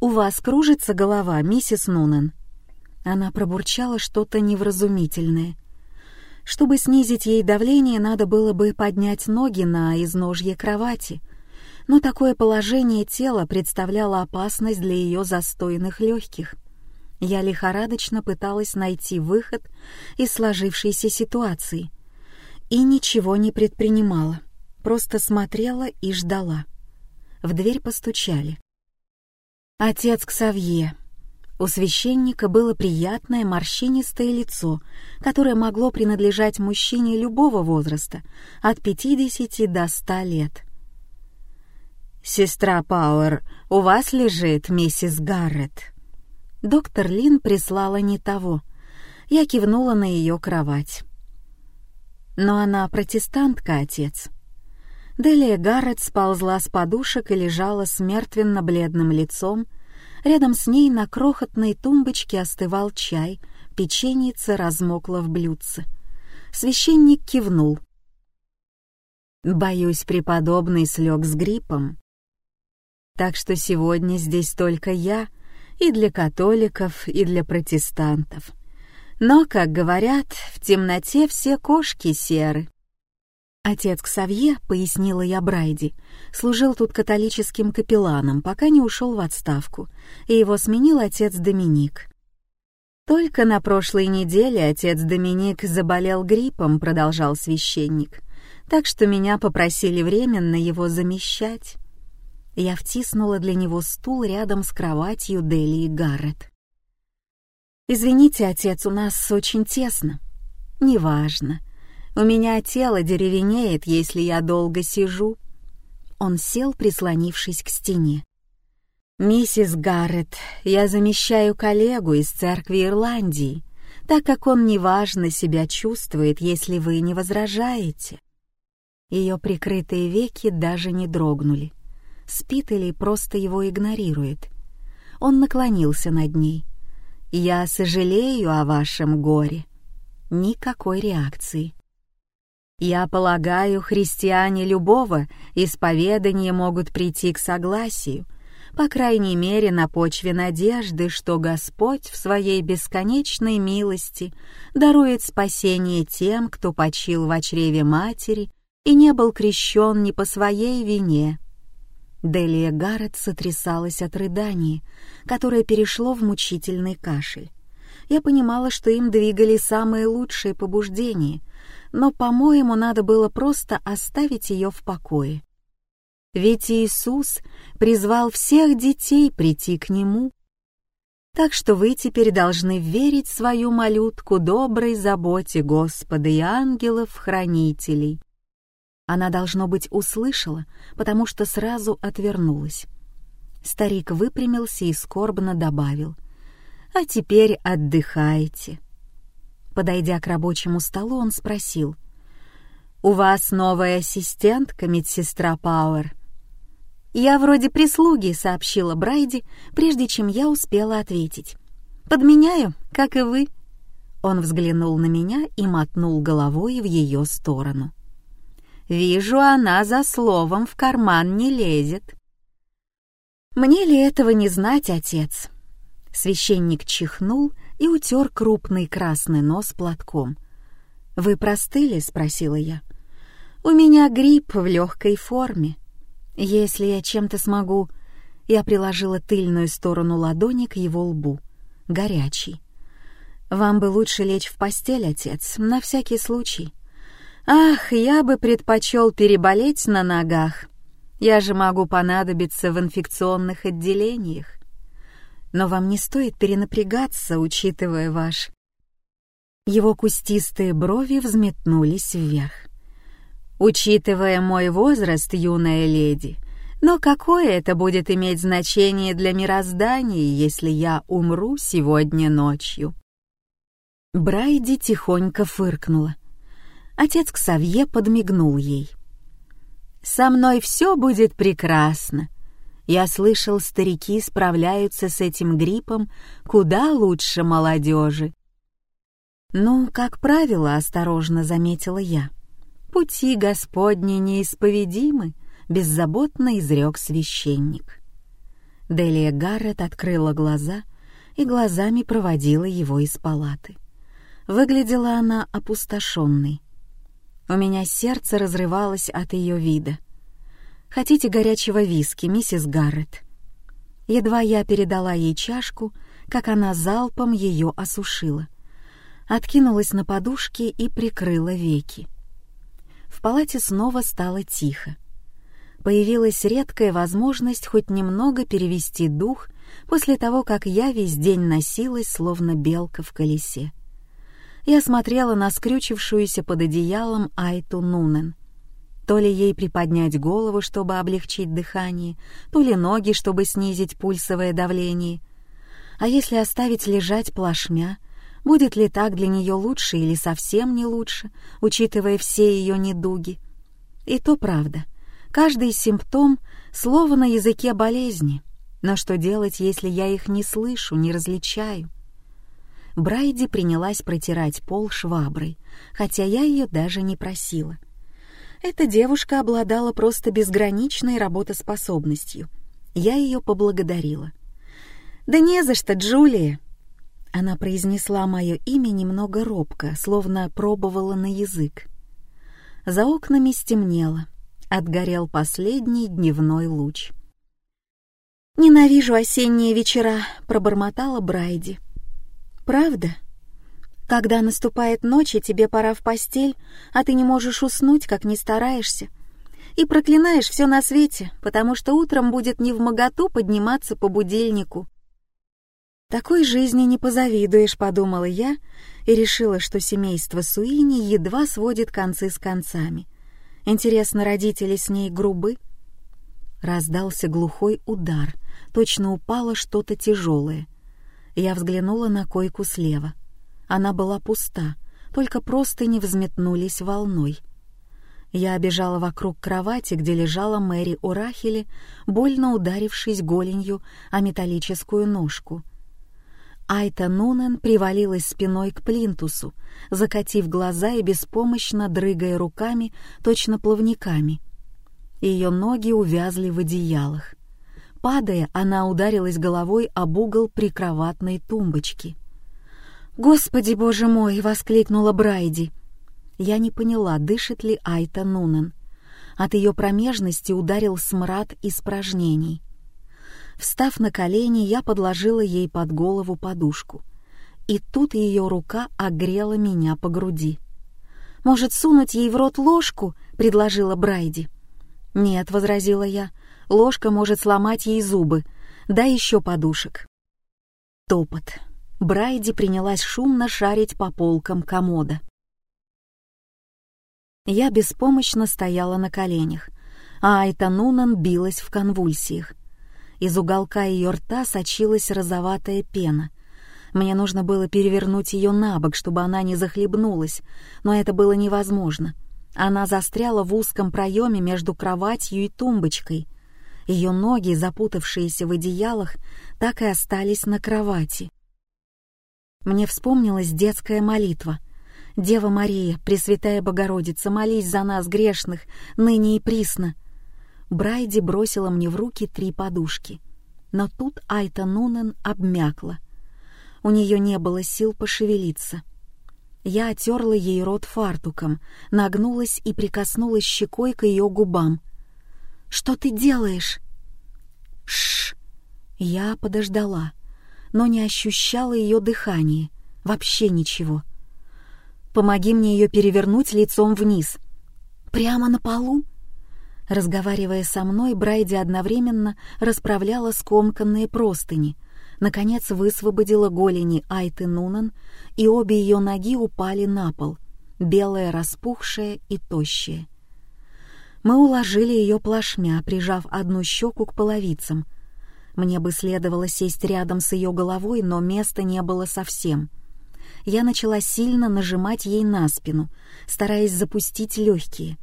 «У вас кружится голова, миссис Нунен?» Она пробурчала что-то невразумительное. Чтобы снизить ей давление, надо было бы поднять ноги на изножье кровати, но такое положение тела представляло опасность для ее застойных легких. Я лихорадочно пыталась найти выход из сложившейся ситуации и ничего не предпринимала, просто смотрела и ждала. В дверь постучали. Отец Ксавье. У священника было приятное морщинистое лицо, которое могло принадлежать мужчине любого возраста, от 50 до 100 лет. «Сестра Пауэр, у вас лежит миссис Гаррет». Доктор Лин прислала не того. Я кивнула на ее кровать. Но она протестантка, отец. Делия Гаррет сползла с подушек и лежала с мертвенно-бледным лицом. Рядом с ней на крохотной тумбочке остывал чай, печеница размокла в блюдце. Священник кивнул. «Боюсь, преподобный слег с гриппом. Так что сегодня здесь только я и для католиков, и для протестантов. Но, как говорят, в темноте все кошки серы. Отец Ксавье, пояснила я Брайди, служил тут католическим капелланом, пока не ушел в отставку, и его сменил отец Доминик. Только на прошлой неделе отец Доминик заболел гриппом, продолжал священник, так что меня попросили временно его замещать. Я втиснула для него стул рядом с кроватью Дели и Гаррет. «Извините, отец, у нас очень тесно». «Неважно. У меня тело деревенеет, если я долго сижу». Он сел, прислонившись к стене. «Миссис Гаррет, я замещаю коллегу из церкви Ирландии, так как он неважно себя чувствует, если вы не возражаете». Ее прикрытые веки даже не дрогнули спит или просто его игнорирует. Он наклонился над ней. «Я сожалею о вашем горе». Никакой реакции. «Я полагаю, христиане любого исповедания могут прийти к согласию, по крайней мере на почве надежды, что Господь в своей бесконечной милости дарует спасение тем, кто почил в чреве матери и не был крещен не по своей вине, Делия Гаррет сотрясалась от рыданий, которое перешло в мучительный кашель. Я понимала, что им двигали самые лучшие побуждения, но, по-моему, надо было просто оставить ее в покое. Ведь Иисус призвал всех детей прийти к Нему. Так что вы теперь должны верить свою малютку доброй заботе Господа и ангелов-хранителей. Она, должно быть, услышала, потому что сразу отвернулась. Старик выпрямился и скорбно добавил. «А теперь отдыхайте». Подойдя к рабочему столу, он спросил. «У вас новая ассистентка, медсестра Пауэр?» «Я вроде прислуги», — сообщила Брайди, прежде чем я успела ответить. «Подменяю, как и вы». Он взглянул на меня и мотнул головой в ее сторону. Вижу, она за словом в карман не лезет. Мне ли этого не знать, отец? Священник чихнул и утер крупный красный нос платком. «Вы простыли?» — спросила я. «У меня грипп в легкой форме. Если я чем-то смогу...» Я приложила тыльную сторону ладони к его лбу. Горячий. «Вам бы лучше лечь в постель, отец, на всякий случай. Ах, я бы предпочел переболеть на ногах. Я же могу понадобиться в инфекционных отделениях. Но вам не стоит перенапрягаться, учитывая ваш... Его кустистые брови взметнулись вверх. Учитывая мой возраст, юная леди, но какое это будет иметь значение для мироздания, если я умру сегодня ночью? Брайди тихонько фыркнула. Отец Ксавье подмигнул ей. «Со мной все будет прекрасно. Я слышал, старики справляются с этим гриппом куда лучше молодежи». «Ну, как правило, осторожно заметила я. Пути Господни неисповедимы», — беззаботно изрек священник. Делия Гаррет открыла глаза и глазами проводила его из палаты. Выглядела она опустошенной. У меня сердце разрывалось от ее вида. «Хотите горячего виски, миссис Гаррет?» Едва я передала ей чашку, как она залпом ее осушила. Откинулась на подушке и прикрыла веки. В палате снова стало тихо. Появилась редкая возможность хоть немного перевести дух после того, как я весь день носилась, словно белка в колесе. Я смотрела на скрючившуюся под одеялом Айту Нунен. То ли ей приподнять голову, чтобы облегчить дыхание, то ли ноги, чтобы снизить пульсовое давление. А если оставить лежать плашмя, будет ли так для нее лучше или совсем не лучше, учитывая все ее недуги? И то правда. Каждый симптом — слово на языке болезни. Но что делать, если я их не слышу, не различаю? Брайди принялась протирать пол шваброй, хотя я ее даже не просила. Эта девушка обладала просто безграничной работоспособностью. Я ее поблагодарила. «Да не за что, Джулия!» Она произнесла мое имя немного робко, словно пробовала на язык. За окнами стемнело. Отгорел последний дневной луч. «Ненавижу осенние вечера», — пробормотала Брайди. Правда? Когда наступает ночь, и тебе пора в постель, а ты не можешь уснуть, как не стараешься, и проклинаешь все на свете, потому что утром будет не в моготу подниматься по будильнику. Такой жизни не позавидуешь, подумала я, и решила, что семейство Суини едва сводит концы с концами. Интересно, родители с ней грубы? Раздался глухой удар, точно упало что-то тяжелое — я взглянула на койку слева. Она была пуста, только просто не взметнулись волной. Я обежала вокруг кровати, где лежала Мэри Урахели, больно ударившись голенью о металлическую ножку. Айта Нунен привалилась спиной к плинтусу, закатив глаза и беспомощно дрыгая руками, точно плавниками. Ее ноги увязли в одеялах. Падая, она ударилась головой об угол прикроватной тумбочки. «Господи, боже мой!» — воскликнула Брайди. Я не поняла, дышит ли Айта Нунан. От ее промежности ударил смрад испражнений. Встав на колени, я подложила ей под голову подушку. И тут ее рука огрела меня по груди. «Может, сунуть ей в рот ложку?» — предложила Брайди. «Нет», — возразила я, Ложка может сломать ей зубы. Дай еще подушек. Топот. Брайди принялась шумно шарить по полкам комода. Я беспомощно стояла на коленях, а Айта Нунан билась в конвульсиях. Из уголка ее рта сочилась розоватая пена. Мне нужно было перевернуть ее на бок, чтобы она не захлебнулась, но это было невозможно. Она застряла в узком проеме между кроватью и тумбочкой — ее ноги, запутавшиеся в одеялах, так и остались на кровати. Мне вспомнилась детская молитва. «Дева Мария, Пресвятая Богородица, молись за нас, грешных, ныне и присно». Брайди бросила мне в руки три подушки. Но тут Айта Нунен обмякла. У нее не было сил пошевелиться. Я отерла ей рот фартуком, нагнулась и прикоснулась щекой к ее губам. Что ты делаешь?» Шш. Я подождала, но не ощущала ее дыхания, вообще ничего. Помоги мне ее перевернуть лицом вниз. Прямо на полу? Разговаривая со мной, Брайди одновременно расправляла скомканные простыни, наконец высвободила голени Айты Нунан, и обе ее ноги упали на пол, белая, распухшая и тощая. Мы уложили ее плашмя, прижав одну щеку к половицам. Мне бы следовало сесть рядом с ее головой, но места не было совсем. Я начала сильно нажимать ей на спину, стараясь запустить легкие.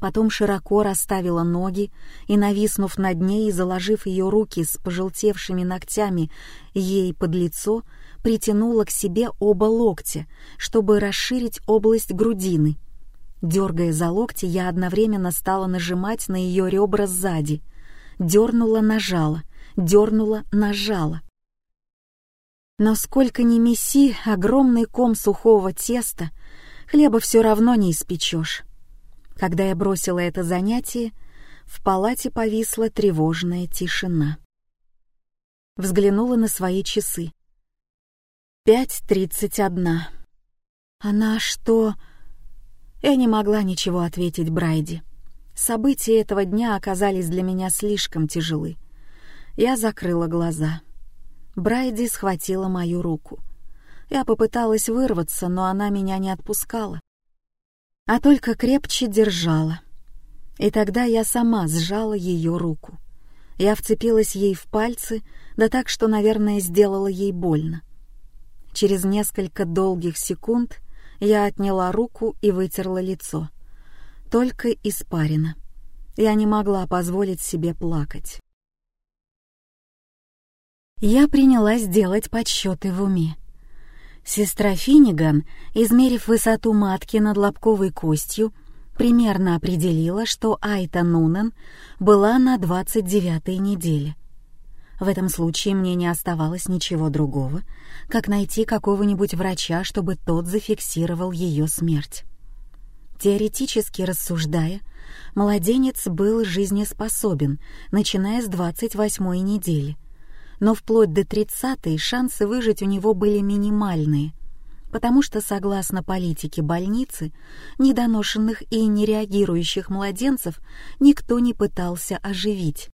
потом широко расставила ноги и, нависнув над ней и заложив ее руки с пожелтевшими ногтями ей под лицо, притянула к себе оба локтя, чтобы расширить область грудины. Дергая за локти, я одновременно стала нажимать на ее ребра сзади. Дернула, нажала, дернула, нажала. Но сколько ни меси, огромный ком сухого теста, хлеба все равно не испечешь. Когда я бросила это занятие, в палате повисла тревожная тишина. Взглянула на свои часы. Пять тридцать одна. Она что... Я не могла ничего ответить Брайди. События этого дня оказались для меня слишком тяжелы. Я закрыла глаза. Брайди схватила мою руку. Я попыталась вырваться, но она меня не отпускала а только крепче держала. И тогда я сама сжала ее руку. Я вцепилась ей в пальцы, да так, что, наверное, сделала ей больно. Через несколько долгих секунд я отняла руку и вытерла лицо. Только испарина. Я не могла позволить себе плакать. Я принялась делать подсчеты в уме. Сестра Финниган, измерив высоту матки над лобковой костью, примерно определила, что Айта Нунен была на 29-й неделе. В этом случае мне не оставалось ничего другого, как найти какого-нибудь врача, чтобы тот зафиксировал ее смерть. Теоретически рассуждая, младенец был жизнеспособен, начиная с 28-й недели — но вплоть до 30-й шансы выжить у него были минимальные, потому что, согласно политике больницы, недоношенных и нереагирующих младенцев никто не пытался оживить.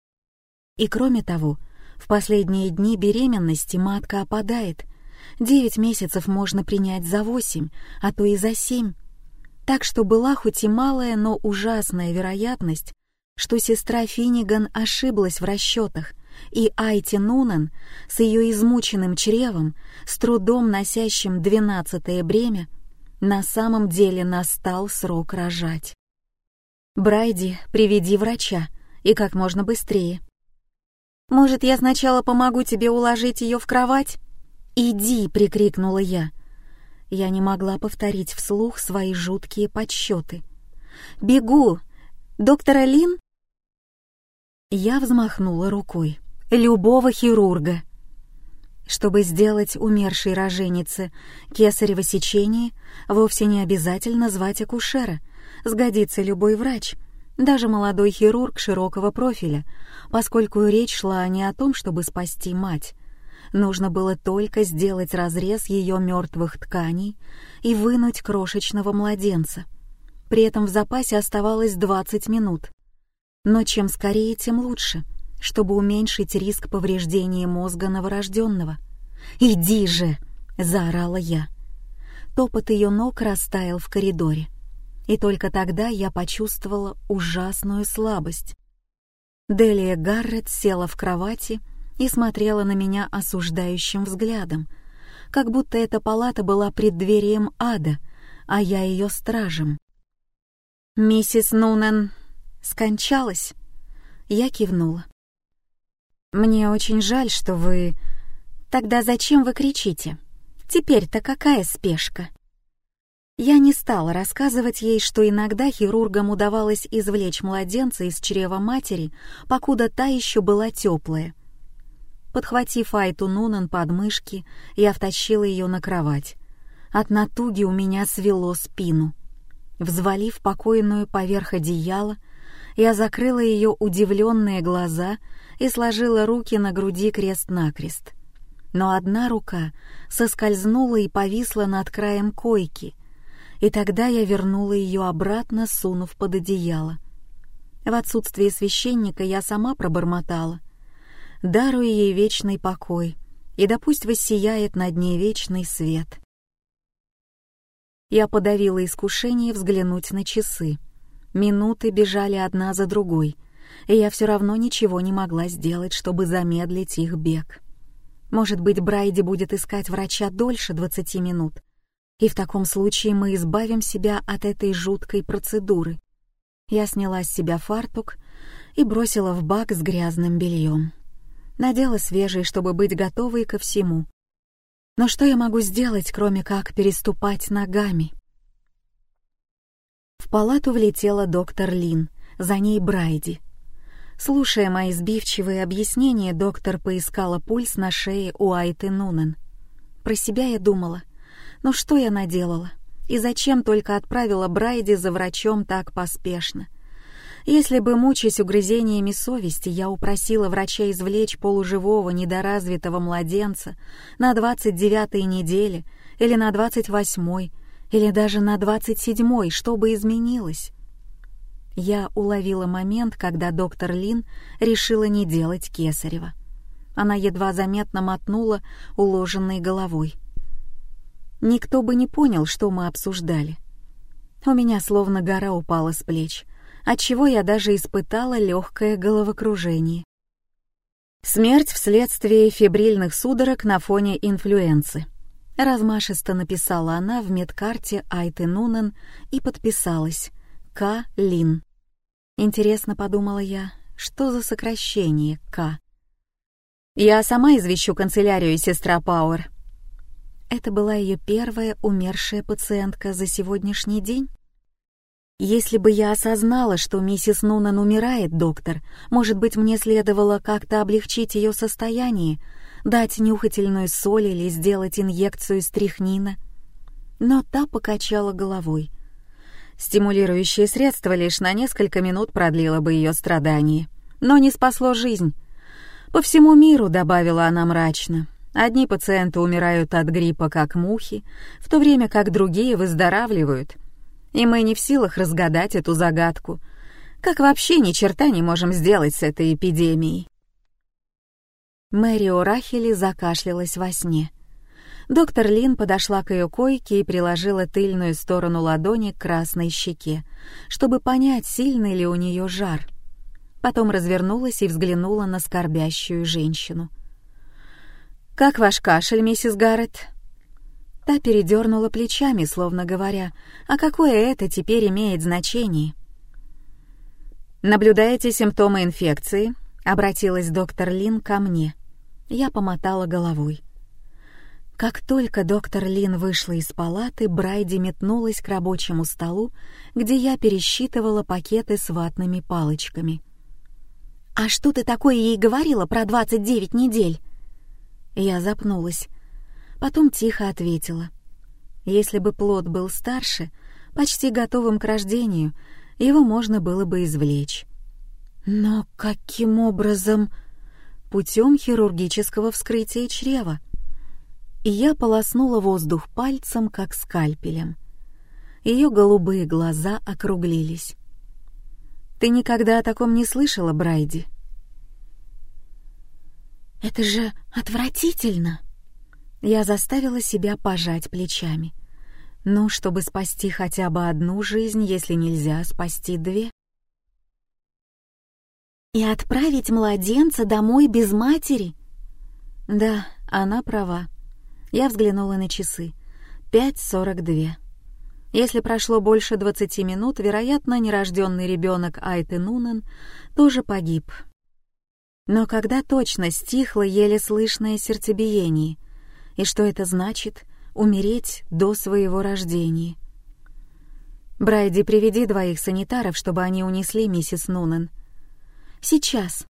И кроме того, в последние дни беременности матка опадает. Девять месяцев можно принять за восемь, а то и за семь. Так что была хоть и малая, но ужасная вероятность, что сестра Финниган ошиблась в расчетах — и Айти Нунан с ее измученным чревом, с трудом носящим двенадцатое бремя, на самом деле настал срок рожать. «Брайди, приведи врача, и как можно быстрее». «Может, я сначала помогу тебе уложить ее в кровать?» «Иди!» — прикрикнула я. Я не могла повторить вслух свои жуткие подсчеты. «Бегу! Доктора Лин?» Я взмахнула рукой любого хирурга. Чтобы сделать умершей роженице кесарево сечение, вовсе не обязательно звать акушера, сгодится любой врач, даже молодой хирург широкого профиля, поскольку речь шла не о том, чтобы спасти мать. Нужно было только сделать разрез ее мертвых тканей и вынуть крошечного младенца. При этом в запасе оставалось 20 минут. Но чем скорее, тем лучше — чтобы уменьшить риск повреждения мозга новорожденного. «Иди же!» — заорала я. Топот ее ног растаял в коридоре. И только тогда я почувствовала ужасную слабость. Делия Гаррет села в кровати и смотрела на меня осуждающим взглядом, как будто эта палата была преддверием ада, а я ее стражем. «Миссис Нунен скончалась?» Я кивнула. «Мне очень жаль, что вы...» «Тогда зачем вы кричите? Теперь-то какая спешка?» Я не стала рассказывать ей, что иногда хирургам удавалось извлечь младенца из чрева матери, покуда та еще была теплая. Подхватив Айту Нунан под мышки, я втащила ее на кровать. От натуги у меня свело спину. Взвалив покойную поверх одеяла, я закрыла ее удивленные глаза и сложила руки на груди крест-накрест. Но одна рука соскользнула и повисла над краем койки, и тогда я вернула ее обратно, сунув под одеяло. В отсутствие священника я сама пробормотала. «Даруй ей вечный покой, и да пусть воссияет над ней вечный свет». Я подавила искушение взглянуть на часы. Минуты бежали одна за другой, и я все равно ничего не могла сделать, чтобы замедлить их бег. Может быть, Брайди будет искать врача дольше 20 минут, и в таком случае мы избавим себя от этой жуткой процедуры. Я сняла с себя фартук и бросила в бак с грязным бельем. Надела свежий, чтобы быть готовой ко всему. Но что я могу сделать, кроме как переступать ногами? В палату влетела доктор Лин, за ней Брайди. Слушая мои сбивчивые объяснения, доктор поискала пульс на шее у Айты Нунен. Про себя я думала, ну что я наделала? И зачем только отправила Брайди за врачом так поспешно? Если бы, мучаясь угрызениями совести, я упросила врача извлечь полуживого недоразвитого младенца на 29-й неделе или на 28-й, или даже на 27-й, что бы изменилось? Я уловила момент, когда доктор Лин решила не делать кесарева. Она едва заметно мотнула уложенной головой. Никто бы не понял, что мы обсуждали. У меня словно гора упала с плеч, отчего я даже испытала легкое головокружение. Смерть вследствие фибрильных судорог на фоне инфлюенции. Размашисто написала она в медкарте Айты Нунен и подписалась «К. Лин». Интересно, подумала я, что за сокращение «К». «Я сама извещу канцелярию, сестра Пауэр». Это была ее первая умершая пациентка за сегодняшний день? Если бы я осознала, что миссис Нунан умирает, доктор, может быть, мне следовало как-то облегчить ее состояние, дать нюхательную соль или сделать инъекцию стрихнина. Но та покачала головой. Стимулирующее средство лишь на несколько минут продлило бы ее страдания, но не спасло жизнь. По всему миру, добавила она мрачно, одни пациенты умирают от гриппа как мухи, в то время как другие выздоравливают. И мы не в силах разгадать эту загадку. Как вообще ни черта не можем сделать с этой эпидемией? Мэри Орахели закашлялась во сне. Доктор Лин подошла к ее койке и приложила тыльную сторону ладони к красной щеке, чтобы понять, сильный ли у нее жар. Потом развернулась и взглянула на скорбящую женщину. «Как ваш кашель, миссис Гарретт?» Та передернула плечами, словно говоря, «А какое это теперь имеет значение?» «Наблюдаете симптомы инфекции?» — обратилась доктор Лин ко мне. Я помотала головой. Как только доктор Лин вышла из палаты, Брайди метнулась к рабочему столу, где я пересчитывала пакеты с ватными палочками. «А что ты такое ей говорила про 29 недель?» Я запнулась. Потом тихо ответила. Если бы плод был старше, почти готовым к рождению, его можно было бы извлечь. Но каким образом? Путем хирургического вскрытия чрева и я полоснула воздух пальцем, как скальпелем. Ее голубые глаза округлились. «Ты никогда о таком не слышала, Брайди?» «Это же отвратительно!» Я заставила себя пожать плечами. Ну, чтобы спасти хотя бы одну жизнь, если нельзя спасти две. «И отправить младенца домой без матери?» Да, она права. Я взглянула на часы. Пять сорок две. Если прошло больше двадцати минут, вероятно, нерожденный ребенок Айты Нунен тоже погиб. Но когда точно стихло еле слышное сердцебиение? И что это значит — умереть до своего рождения? «Брайди, приведи двоих санитаров, чтобы они унесли миссис Нунен». «Сейчас»,